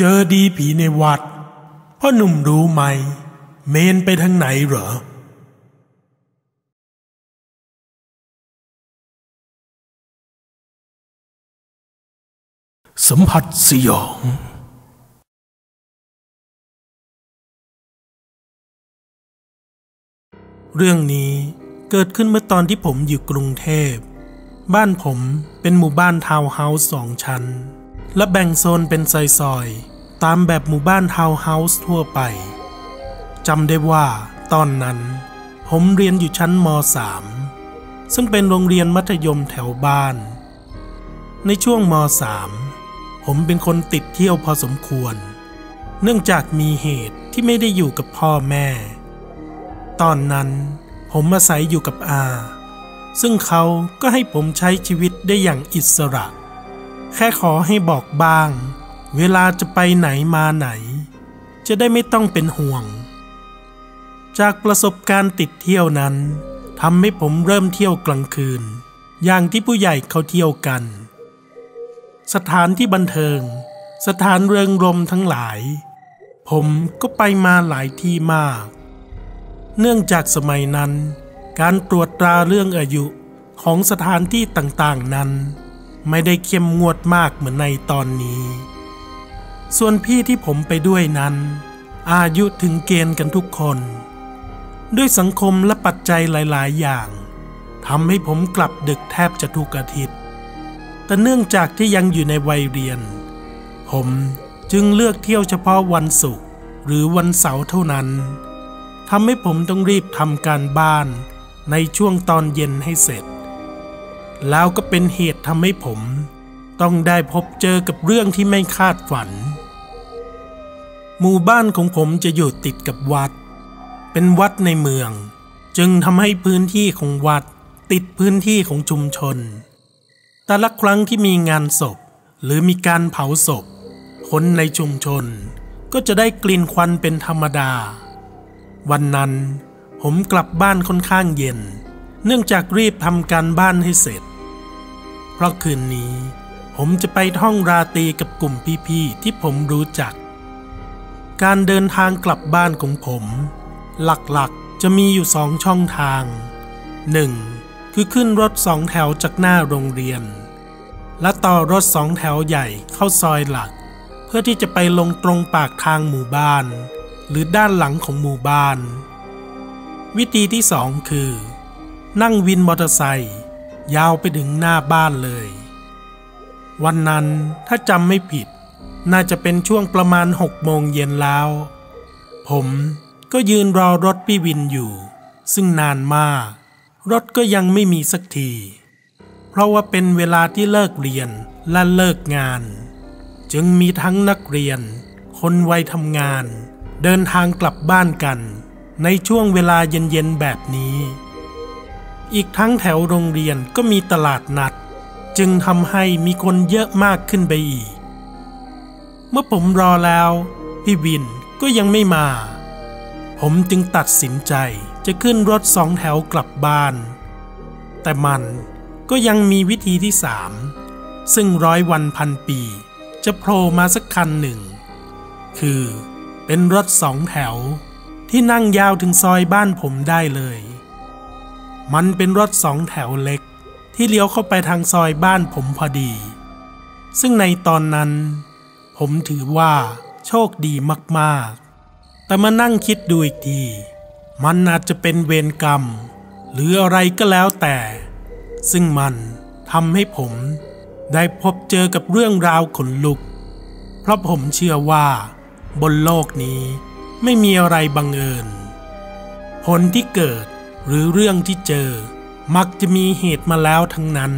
เจอดีผีในวัดพ่อหนุ่มรู้ไหม เมนไปทางไหนเหรอ สัมผัสสยอง เรื่องนี้เกิดขึ้นเมื่อตอนที่ผมอยู่กรุงเทพ บ้านผมเป็นหมู่บ้านทาวน์เฮาส์สองชั้น และแบ่งโซนเป็นซอยๆ ตามแบบหมู่บ้านทาวน์เฮาส์ทั่วไปจำได้ว่า ตอนนั้น ผมเรียนอยู่ชั้นม .3 ซึ่งเป็นโรงเรียนมัธยมแถวบ้าน ในช่วงม .3 ผมเป็นคนติดเที่ยวพอสมควร เนื่องจากมีเหตุที่ไม่ได้อยู่กับพ่อแม่ ตอนนั้นผมอาศัยอยู่กับอา ซึ่งเขาก็ให้ผมใช้ชีวิตได้อย่างอิสระ แค่ขอให้บอกบ้าง เวลาจะไปไหนมาไหน จะได้ไม่ต้องเป็นห่วง จากประสบการณ์ติดเที่ยวนั้นทำให้ผมเริ่มเที่ยวกลางคืน อย่างที่ผู้ใหญ่เขาเที่ยวกัน สถานที่บันเทิง สถานเริงรมทั้งหลาย ผมก็ไปมาหลายที่มาก เนื่องจากสมัยนั้น การตรวจตราเรื่องอายุของสถานที่ต่างๆนั้น ไม่ได้เข้มงวดมากเหมือนในตอนนี้ ส่วนพี่ที่ผมไปด้วยนั้น อายุถึงเกณฑ์กันทุกคน ด้วยสังคมและปัจจัยหลาย ๆ อย่างทำให้ผมกลับดึกแทบจะทุกอาทิตย์ แต่เนื่องจากที่ยังอยู่ในวัยเรียน ผมจึงเลือกเที่ยวเฉพาะวันศุกร์หรือวันเสาร์เท่านั้นทำให้ผมต้องรีบทำการบ้านในช่วงตอนเย็นให้เสร็จ แล้วก็เป็นเหตุทำให้ผม ต้องได้พบเจอกับเรื่องที่ไม่คาดฝัน หมู่บ้านของผมจะอยู่ติดกับวัด เป็นวัดในเมือง จึงทำให้พื้นที่ของวัดติดพื้นที่ของชุมชน แต่ละครั้งที่มีงานศพ หรือมีการเผาศพ คนในชุมชน ก็จะได้กลิ่นควันเป็นธรรมดา วันนั้นผมกลับบ้านค่อนข้างเย็น เนื่องจากรีบทำการบ้านให้เสร็จ เพราะคืนนี้ ผมจะไปท่องราตรีกับกลุ่มพี่ๆที่ผมรู้จัก การเดินทางกลับบ้านของผม หลักๆจะมีอยู่สองช่องทาง 1. คือขึ้นรถสองแถวจากหน้าโรงเรียน และต่อรถสองแถวใหญ่เข้าซอยหลัก เพื่อที่จะไปลงตรงปากทางหมู่บ้าน หรือด้านหลังของหมู่บ้าน วิธีที่สองคือ นั่งวินมอเตอร์ไซค์ยาวไปถึงหน้าบ้านเลย วันนั้นถ้าจำไม่ผิด น่าจะเป็นช่วงประมาณหกโมงเย็นแล้ว ผมก็ยืนรอรถพี่วินอยู่ ซึ่งนานมาก รถก็ยังไม่มีสักที เพราะว่าเป็นเวลาที่เลิกเรียนและเลิกงาน จึงมีทั้งนักเรียน คนวัยทำงาน เดินทางกลับบ้านกัน ในช่วงเวลาเย็นๆแบบนี้ อีกทั้งแถวโรงเรียนก็มีตลาดนัด จึงทำให้มีคนเยอะมากขึ้นไปอีก เมื่อผมรอแล้ว พี่วินก็ยังไม่มา ผมจึงตัดสินใจจะขึ้นรถสองแถวกลับบ้าน แต่มันก็ยังมีวิธีที่สามซึ่งร้อยวันพันปี จะโผล่มาสักคันหนึ่ง คือเป็นรถสองแถวที่นั่งยาวถึงซอยบ้านผมได้เลย มันเป็นรถสองแถวเล็ก ที่เลี้ยวเข้าไปทางซอยบ้านผมพอดี ซึ่งในตอนนั้น ผมถือว่าโชคดีมากๆ แต่มานั่งคิดดูอีกที มันอาจจะเป็นเวรกรรม หรืออะไรก็แล้วแต่ ซึ่งมันทำให้ผมได้พบเจอกับเรื่องราวขนลุก เพราะผมเชื่อว่า บนโลกนี้ไม่มีอะไรบังเอิญ ผลที่เกิด หรือเรื่องที่เจอ มักจะมีเหตุมาแล้วทั้งนั้น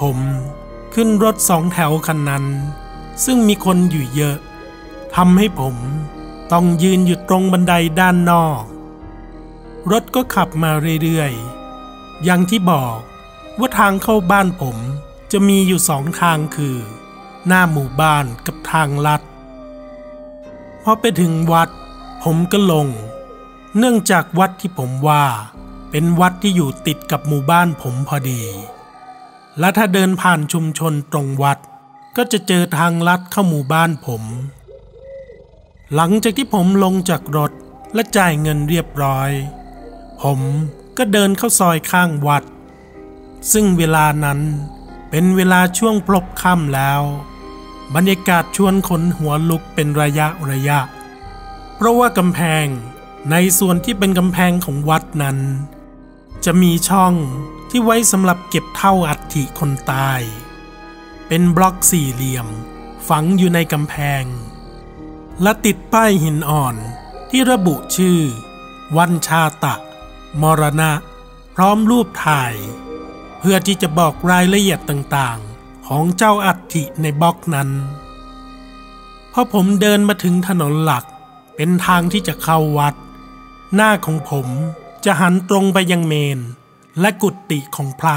ผมขึ้นรถสองแถวคันนั้น ซึ่งมีคนอยู่เยอะทำให้ผมต้องยืนอยู่ตรงบันไดด้านนอก รถก็ขับมาเรื่อยๆ อย่างที่บอกว่าทางเข้าบ้านผมจะมีอยู่สองทางคือ หน้าหมู่บ้านกับทางลัด พอไปถึงวัดผมก็ลง เนื่องจากวัดที่ผมว่า เป็นวัดที่อยู่ติดกับหมู่บ้านผมพอดี และถ้าเดินผ่านชุมชนตรงวัด ก็จะเจอทางลัดเข้าหมู่บ้านผม หลังจากที่ผมลงจากรถและจ่ายเงินเรียบร้อย ผมก็เดินเข้าซอยข้างวัด ซึ่งเวลานั้นเป็นเวลาช่วงพลบค่ำแล้ว บรรยากาศชวนขนหัวลุกเป็นระยะระยะ เพราะว่ากำแพง ในส่วนที่เป็นกำแพงของวัดนั้น จะมีช่องที่ไว้สำหรับเก็บเท่าอัฐิคนตาย เป็นบล็อกสี่เหลี่ยม ฝังอยู่ในกำแพง และติดป้ายหินอ่อนที่ระบุชื่อ วันชาตะ มรณะ พร้อมรูปถ่าย เพื่อที่จะบอกรายละเอียดต่างๆ ของเจ้าอัฐิในบล็อกนั้นพอผมเดินมาถึงถนนหลักเป็นทางที่จะเข้าวัด หน้าของผมจะหันตรงไปยังเมน และกุฏิของพระ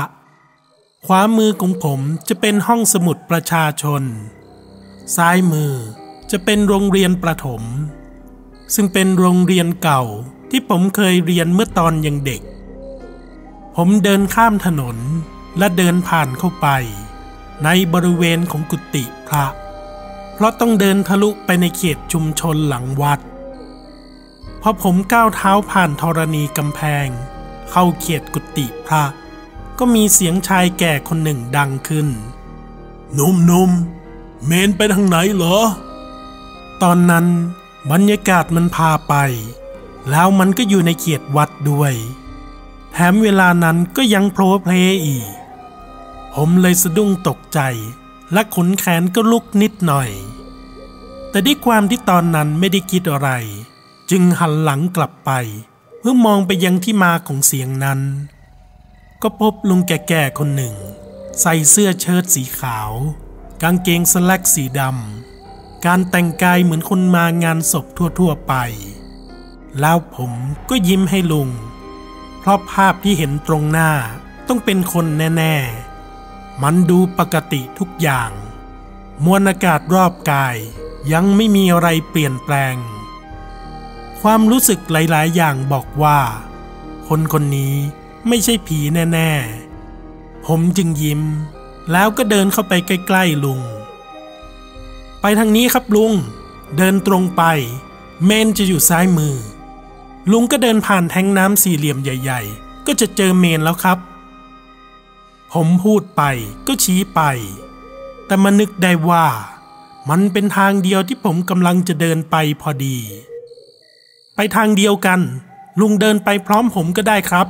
ขวามือของผมจะเป็นห้องสมุดประชาชน ซ้ายมือจะเป็นโรงเรียนประถม ซึ่งเป็นโรงเรียนเก่าที่ผมเคยเรียนเมื่อตอนยังเด็ก ผมเดินข้ามถนนและเดินผ่านเข้าไป ในบริเวณของกุฏิพระ เพราะต้องเดินทะลุไปในเขตชุมชนหลังวัด อผมก้าวเท้าผ่านธรณีกำแพง เข้าเขตกุฏิพระ ก็มีเสียงชายแก่คนหนึ่งดังขึ้นหนุ่มๆเมนไปทางไหนเหรอ ตอนนั้นบรรยากาศมันพาไป แล้วมันก็อยู่ในเขตวัดด้วย แถมเวลานั้นก็ยังโผล่เพลอีก ผมเลยสะดุ้งตกใจ และขนแขนก็ลุกนิดหน่อย แต่ด้วยความที่ตอนนั้นไม่ได้คิดอะไร จึงหันหลังกลับไปเพื่อมองไปยังที่มาของเสียงนั้น ก็พบลุงแก่ๆคนหนึ่ง ใส่เสื้อเชิ้ตสีขาว กางเกงสแลกสีดำการแต่งกายเหมือนคนมางานศพทั่วๆไป แล้วผมก็ยิ้มให้ลุง เพราะภาพที่เห็นตรงหน้าต้องเป็นคนแน่ๆ มันดูปกติทุกอย่าง มวลอากาศรอบกายยังไม่มีอะไรเปลี่ยนแปลง ความรู้สึกหลายๆ อย่างบอกว่า คนคนนี้ไม่ใช่ผีแน่ ๆ ผมจึงยิ้ม แล้วก็เดินเข้าไปใกล้ ๆ ลุง ไปทางนี้ครับลุง เดินตรงไป เมนจะอยู่ซ้ายมือ ลุงก็เดินผ่านแทงน้ำสี่เหลี่ยมใหญ่ ๆ ก็จะเจอเมนแล้วครับ ผมพูดไปก็ชี้ไป แต่มานึกได้ว่ามันเป็นทางเดียวที่ผมกำลังจะเดินไปพอดี ไปทางเดียวกัน ลุงเดินไปพร้อมผมก็ได้ครับ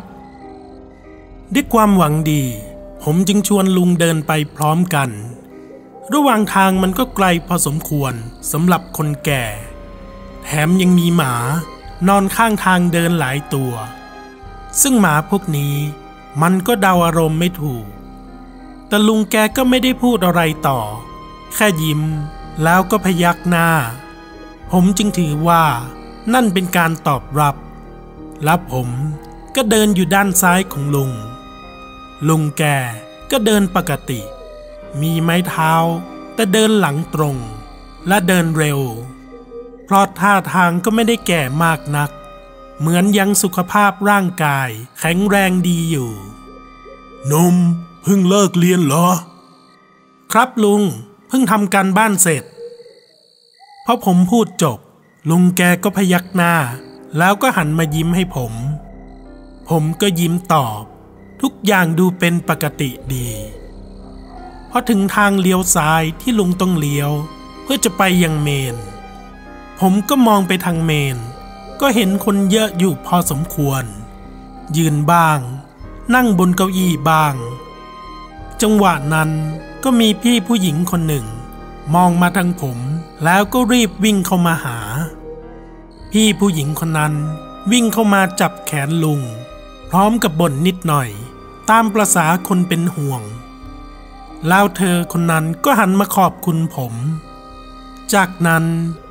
ด้วยความหวังดี ผมจึงชวนลุงเดินไปพร้อมกัน ระหว่างทางมันก็ไกลพอสมควรสำหรับคนแก่ แถมยังมีหมานอนข้างทางเดินหลายตัว ซึ่งหมาพวกนี้มันก็เดาอารมณ์ไม่ถูก แต่ลุงแกก็ไม่ได้พูดอะไรต่อ แค่ยิ้มแล้วก็พยักหน้า ผมจึงถือว่า นั่นเป็นการตอบรับ และผมก็เดินอยู่ด้านซ้ายของลุง ลุงแกก็เดินปกติ มีไม้เท้า แต่เดินหลังตรง และเดินเร็ว เพราะท่าทางก็ไม่ได้แก่มากนัก เหมือนยังสุขภาพร่างกายแข็งแรงดีอยู่นมเพิ่งเลิกเรียนเหรอ ครับลุงเพิ่งทำการบ้านเสร็จพอผมพูดจบ ลุงแกก็พยักหน้า แล้วก็หันมายิ้มให้ผม ผมก็ยิ้มตอบ ทุกอย่างดูเป็นปกติดีพอถึงทางเลี้ยวซ้ายที่ลุงต้องเลี้ยว เพื่อจะไปยังเมน ผมก็มองไปทางเมน ก็เห็นคนเยอะอยู่พอสมควร ยืนบ้าง นั่งบนเก้าอี้บ้าง จังหวะนั้นก็มีพี่ผู้หญิงคนหนึ่ง มองมาทางผมแล้วก็รีบวิ่งเข้ามาหา พี่ผู้หญิงคนนั้นวิ่งเข้ามาจับแขนลุง พร้อมกับบ่นนิดหน่อย ตามประษาคนเป็นห่วง แล้วเธอคนนั้นก็หันมาขอบคุณผม จากนั้น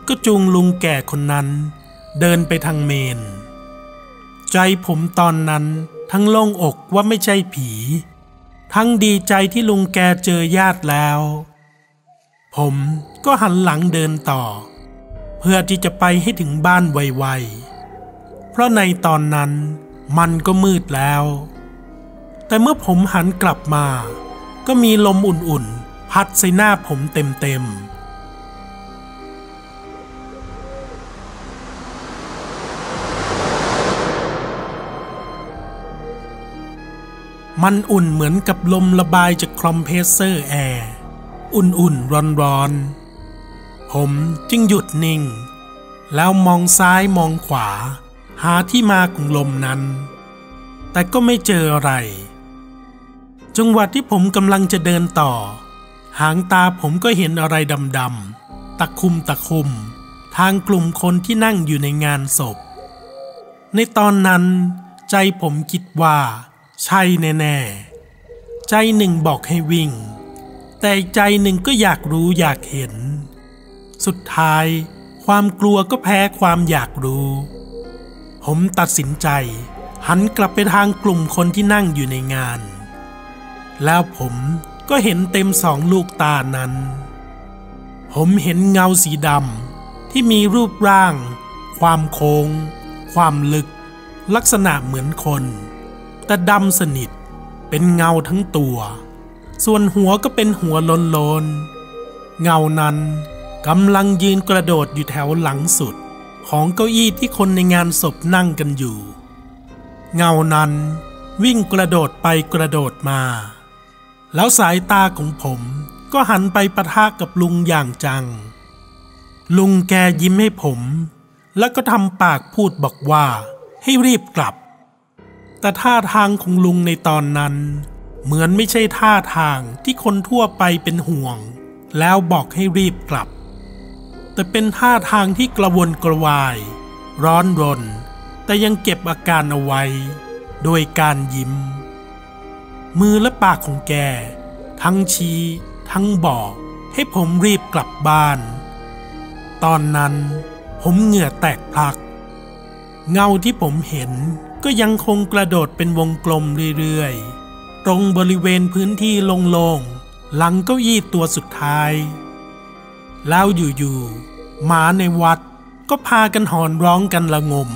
ก็จูงลุงแก่คนนั้น เดินไปทางเมน ใจผมตอนนั้นทั้งโล่งอกว่าไม่ใช่ผี ทั้งดีใจที่ลุงแกเจอญาติแล้ว ผมก็หันหลังเดินต่อ พื่อที่จะไปให้ถึงบ้านไวๆ เพราะในตอนนั้นมันก็มืดแล้ว แต่เมื่อผมหันกลับมา ก็มีลมอุ่นๆ พัดใส่หน้าผมเเต็มๆมันอุ่นเหมือนกับลมระบายจากคอมเพรสเซอร์แอร์ อุ่นๆ ร้อนๆ ผมจึงหยุดนิ่ง แล้วมองซ้ายมองขวา หาที่มาของลมนั้น แต่ก็ไม่เจออะไร จังหวะที่ผมกำลังจะเดินต่อ หางตาผมก็เห็นอะไรดำๆตะคุมตะคุม ทางกลุ่มคนที่นั่งอยู่ในงานศพ ในตอนนั้นใจผมคิดว่า ใช่แน่ๆ ใจหนึ่งบอกให้วิ่ง แต่ใจหนึ่งก็อยากรู้อยากเห็น สุดท้าย ความกลัวก็แพ้ความอยากรู้ ผมตัดสินใจ หันกลับไปทางกลุ่มคนที่นั่งอยู่ในงาน แล้วผมก็เห็นเต็มสองลูกตานั้น ผมเห็นเงาสีดำที่มีรูปร่าง ความโค้ง ความลึก ลักษณะเหมือนคน แต่ดำสนิทเป็นเงาทั้งตัว ส่วนหัวก็เป็นหัวโลนๆเงานั้น กำลังยืนกระโดดอยู่แถวหลังสุด ของเก้าอี้ที่คนในงานศพนั่งกันอยู่ เงานั้นวิ่งกระโดดไปกระโดดมา แล้วสายตาของผมก็หันไปปะทะกับลุงอย่างจัง ลุงแกยิ้มให้ผม แล้วก็ทำปากพูดบอกว่าให้รีบกลับ แต่ท่าทางของลุงในตอนนั้น เหมือนไม่ใช่ท่าทางที่คนทั่วไปเป็นห่วง แล้วบอกให้รีบกลับ แต่เป็นท่าทางที่กระวนกระวาย ร้อนรน แต่ยังเก็บอาการเอาไว้ โดยการยิ้ม มือและปากของแก ทั้งชี้ ทั้งบอกให้ผมรีบกลับบ้าน ตอนนั้นผมเหงื่อแตกพลัก เงาที่ผมเห็นก็ยังคงกระโดดเป็นวงกลมเรื่อยๆ ตรงบริเวณพื้นที่โล่งๆ หลังเก้าอี้ตัวสุดท้าย แล้วอยู่ๆหมาในวัดก็พากันหอนร้องกันละงม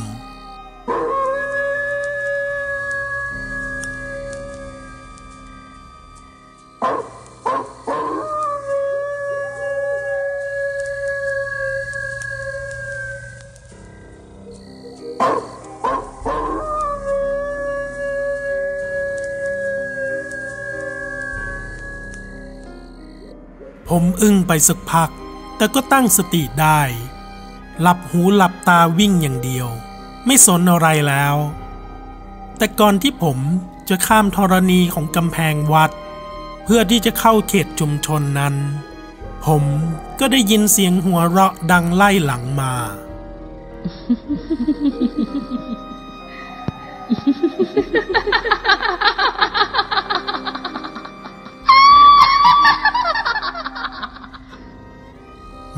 ผมอึ้งไปสักพัก แต่ก็ตั้งสติได้ หลับหูหลับตาวิ่งอย่างเดียว ไม่สนอะไรแล้ว แต่ก่อนที่ผมจะข้ามธรณีของกำแพงวัด เพื่อที่จะเข้าเขตชุมชนนั้น ผมก็ได้ยินเสียงหัวเราะดังไล่หลังมา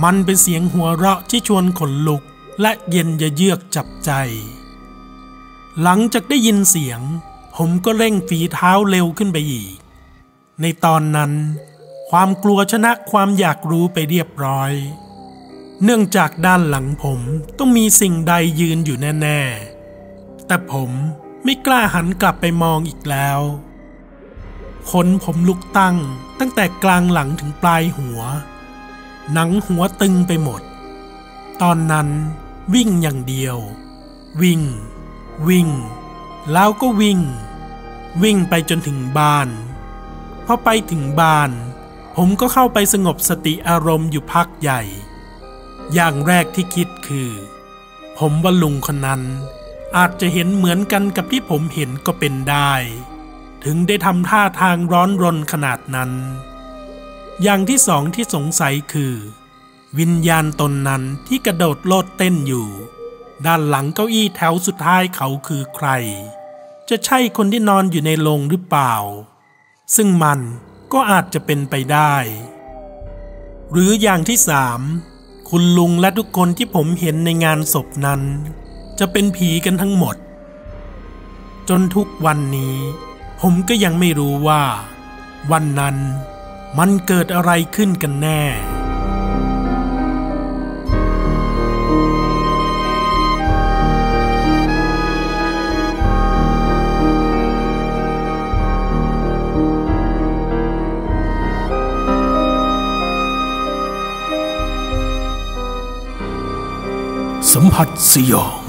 มันเป็นเสียงหัวเราะที่ชวนขนลุกและเย็นยะเยือกจับใจ หลังจากได้ยินเสียง ผมก็เร่งฝีเท้าเร็วขึ้นไปอีก ในตอนนั้น ความกลัวชนะความอยากรู้ไปเรียบร้อย เนื่องจากด้านหลังผมต้องมีสิ่งใดยืนอยู่แน่ ๆ แต่ผมไม่กล้าหันกลับไปมองอีกแล้วขนผมลุกตั้งตั้งแต่กลางหลังถึงปลายหัว หนังหัวตึงไปหมด ตอนนั้นวิ่งอย่างเดียว วิ่ง วิ่ง แล้วก็วิ่ง วิ่งไปจนถึงบ้านพอไปถึงบ้าน ผมก็เข้าไปสงบสติอารมณ์อยู่พักใหญ่ อย่างแรกที่คิดคือ ผมว่าลุงคนนั้นอาจจะเห็นเหมือนกันกับที่ผมเห็นก็เป็นได้ ถึงได้ทำท่าทางร้อนรนขนาดนั้น อย่างที่สองที่สงสัยคือ วิญญาณตนนั้นที่กระโดดโลดเต้นอยู่ ด้านหลังเก้าอี้แถวสุดท้ายเขาคือใคร จะใช่คนที่นอนอยู่ในโรงหรือเปล่า ซึ่งมันก็อาจจะเป็นไปได้ หรืออย่างที่สามคุณลุงและทุกคนที่ผมเห็นในงานศพนั้น จะเป็นผีกันทั้งหมด จนทุกวันนี้ ผมก็ยังไม่รู้ว่า วันนั้น มันเกิดอะไรขึ้นกันแน่ สัมผัสสยอง